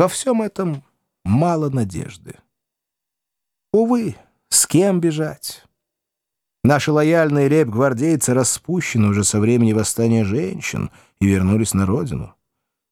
Во всем этом мало надежды. Увы, с кем бежать? Наши лояльные лейб-гвардейцы распущены уже со времени восстания женщин и вернулись на родину.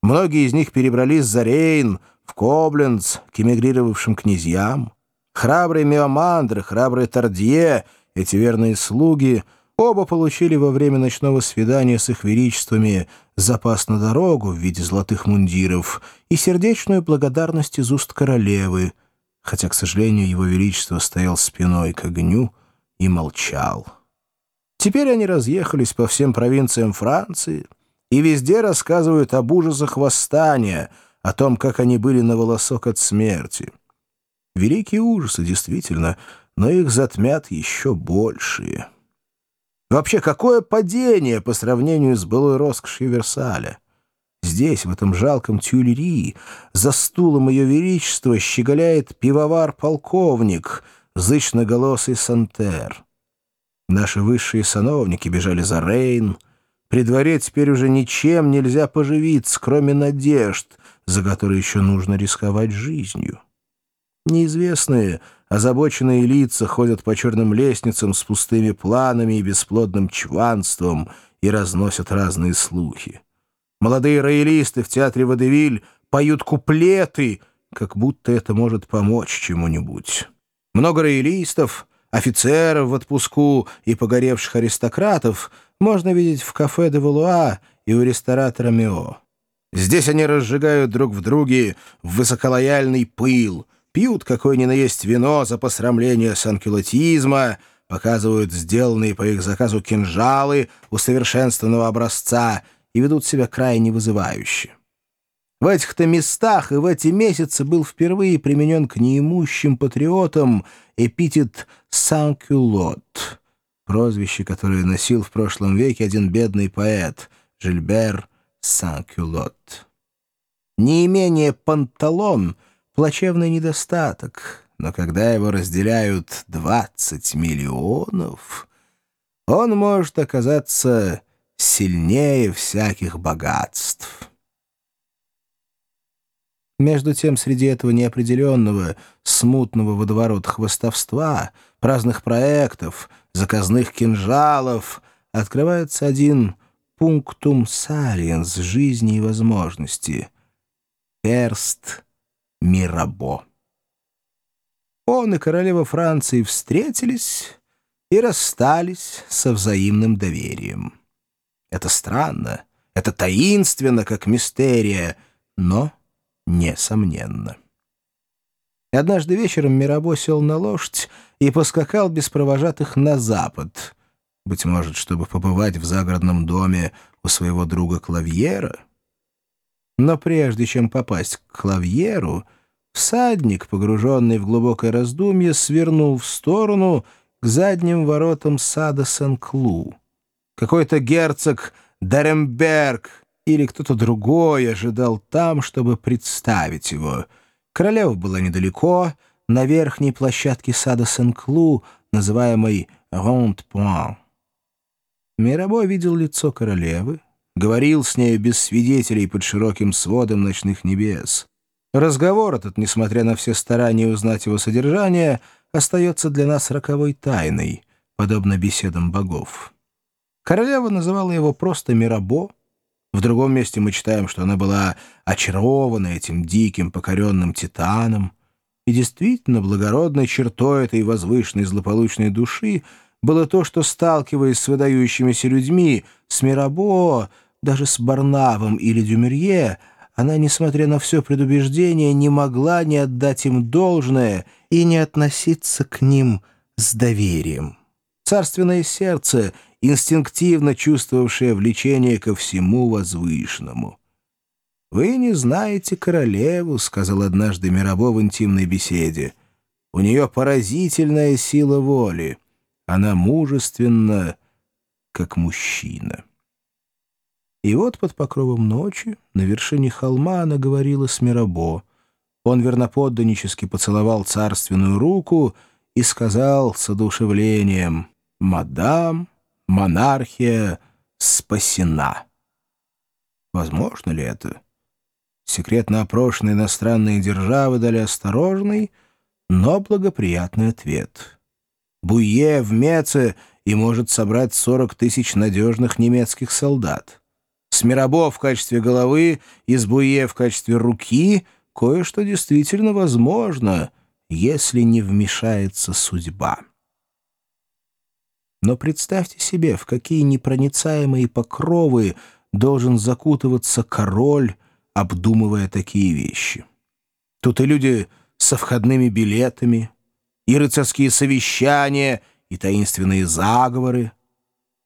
Многие из них перебрались за Рейн, в Кобленц, к эмигрировавшим князьям. Храбрые Меомандры, храбрые Тардье, эти верные слуги, оба получили во время ночного свидания с их величествами запас на дорогу в виде золотых мундиров и сердечную благодарность из уст королевы, хотя, к сожалению, его величество стоял спиной к огню и молчал. Теперь они разъехались по всем провинциям Франции и везде рассказывают об ужасах восстания, о том, как они были на волосок от смерти. Великие ужасы, действительно, но их затмят еще большие. Вообще, какое падение по сравнению с былой роскошью Версаля? Здесь, в этом жалком тюльри, за стулом ее величества щеголяет пивовар-полковник, зычноголосый Сантер. Наши высшие сановники бежали за Рейн. При дворе теперь уже ничем нельзя поживиться, кроме надежд, за которые еще нужно рисковать жизнью. Неизвестные, озабоченные лица ходят по черным лестницам с пустыми планами и бесплодным чванством и разносят разные слухи. Молодые роялисты в театре «Водевиль» поют куплеты, как будто это может помочь чему-нибудь. Много роялистов, офицеров в отпуску и погоревших аристократов можно видеть в кафе де Валуа и у ресторатора Мео. Здесь они разжигают друг в друге высоколояльный пыл — пьют какое ни на есть вино за посрамление санкюлотизма, показывают сделанные по их заказу кинжалы усовершенствованного образца и ведут себя крайне вызывающе. В этих-то местах и в эти месяцы был впервые применен к неимущим патриотам эпитет «санкюлот», прозвище, которое носил в прошлом веке один бедный поэт Жильбер Санкюлот. Неимение панталон — плачевный недостаток, но когда его разделяют 20 миллионов, он может оказаться сильнее всяких богатств. Между тем, среди этого неопределенного, смутного водоворота хвостовства, праздных проектов, заказных кинжалов, открывается один пунктум салиенс жизни и возможности — перст Мирабо. Он и королева Франции встретились и расстались со взаимным доверием. Это странно, это таинственно, как мистерия, но несомненно. Однажды вечером Мирабо сел на лошадь и поскакал без провожатых на запад, быть может, чтобы побывать в загородном доме у своего друга Клавьера — но прежде чем попасть к Клавьеру, всадник, погруженный в глубокое раздумье, свернул в сторону к задним воротам сада Сен-Клу. Какой-то герцог Даремберг или кто-то другой ожидал там, чтобы представить его. Королева была недалеко, на верхней площадке сада Сен-Клу, называемой «Ронд-Пуан». Мирабо видел лицо королевы, говорил с нею без свидетелей под широким сводом ночных небес. Разговор этот, несмотря на все старания узнать его содержание, остается для нас роковой тайной, подобно беседам богов. Королева называла его просто Мирабо. В другом месте мы читаем, что она была очарована этим диким покоренным титаном. И действительно, благородной чертой этой возвышенной злополучной души было то, что, сталкиваясь с выдающимися людьми, с Мирабо, даже с Барнавом или Дюмерье, она, несмотря на все предубеждение, не могла не отдать им должное и не относиться к ним с доверием. Царственное сердце, инстинктивно чувствовавшее влечение ко всему возвышенному. «Вы не знаете королеву», — сказал однажды Мирабо в интимной беседе. «У нее поразительная сила воли. Она мужественна, как мужчина». И вот под покровом ночи на вершине холма она говорила с Мирабо. Он верноподданнически поцеловал царственную руку и сказал с одушевлением «Мадам, монархия спасена». Возможно ли это? секретно опрошенные иностранные державы дали осторожный, но благоприятный ответ. Буе в Меце и может собрать 40 тысяч надежных немецких солдат. С Мирабо в качестве головы и Буе в качестве руки кое-что действительно возможно, если не вмешается судьба. Но представьте себе, в какие непроницаемые покровы должен закутываться король, обдумывая такие вещи. Тут и люди со входными билетами, и рыцарские совещания, и таинственные заговоры.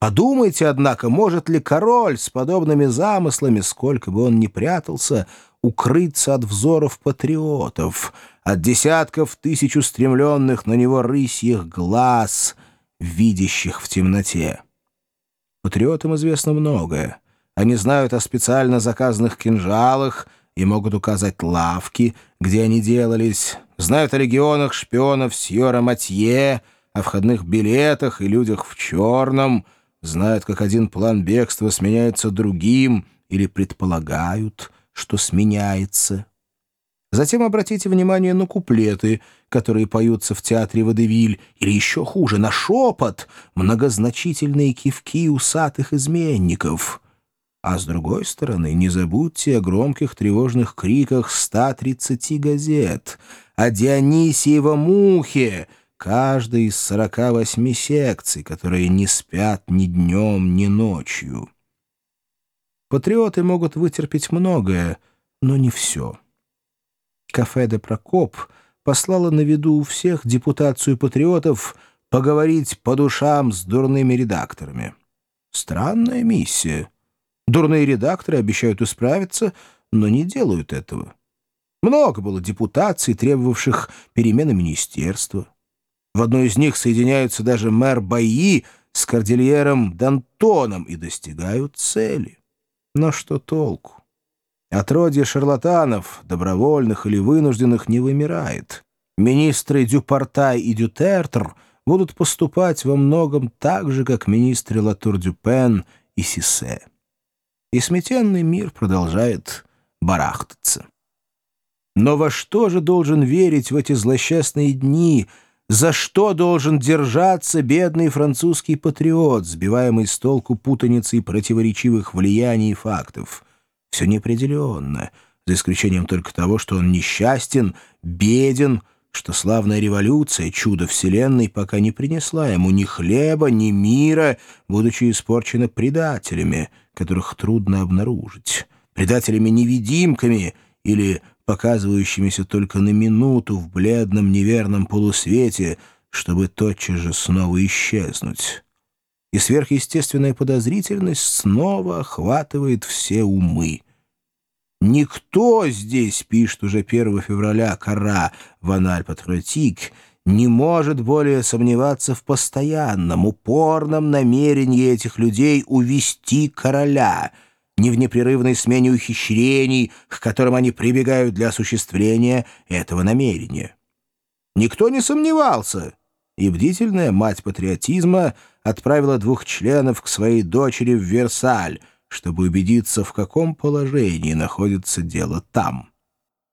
Подумайте, однако, может ли король с подобными замыслами, сколько бы он ни прятался, укрыться от взоров патриотов, от десятков тысяч устремленных на него рысьих глаз, видящих в темноте? Патриотам известно многое. Они знают о специально заказанных кинжалах и могут указать лавки, где они делались, знают о легионах шпионов Сьора Матье, о входных билетах и людях в черном, знают, как один план бегства сменяется другим или предполагают, что сменяется. Затем обратите внимание на куплеты, которые поются в театре Водевиль, или еще хуже, на шепот, многозначительные кивки усатых изменников — а с другой стороны, не забудьте о громких тревожных криках 130 газет, о Дионисиево мухе, каждой из 48 секций, которые не спят ни днем, ни ночью. Патриоты могут вытерпеть многое, но не все. Кафе де Прокоп послала на виду у всех депутацию патриотов поговорить по душам с дурными редакторами. Странная миссия — Дурные редакторы обещают исправиться, но не делают этого. Много было депутаций, требовавших перемены министерства. В одной из них соединяются даже мэр Баи с кордильером Д'Антоном и достигают цели. Но что толку? Отродье шарлатанов, добровольных или вынужденных, не вымирает. Министры Дюпортай и Дютертр будут поступать во многом так же, как министры Латур-Дюпен и Сисе и сметенный мир продолжает барахтаться. Но во что же должен верить в эти злосчастные дни, за что должен держаться бедный французский патриот, сбиваемый с толку путаницей противоречивых влияний и фактов? Все неопределенно, за исключением только того, что он несчастен, беден, что славная революция, чудо Вселенной, пока не принесла ему ни хлеба, ни мира, будучи испорчена предателями, которых трудно обнаружить, предателями-невидимками или показывающимися только на минуту в бледном неверном полусвете, чтобы тотчас же снова исчезнуть. И сверхъестественная подозрительность снова охватывает все умы — Никто здесь, пишет уже 1 февраля Кара в Аналь-Патриотик, не может более сомневаться в постоянном, упорном намерении этих людей увести короля, не в непрерывной смене ухищрений, к которым они прибегают для осуществления этого намерения. Никто не сомневался, и бдительная мать патриотизма отправила двух членов к своей дочери в Версаль, чтобы убедиться, в каком положении находится дело там.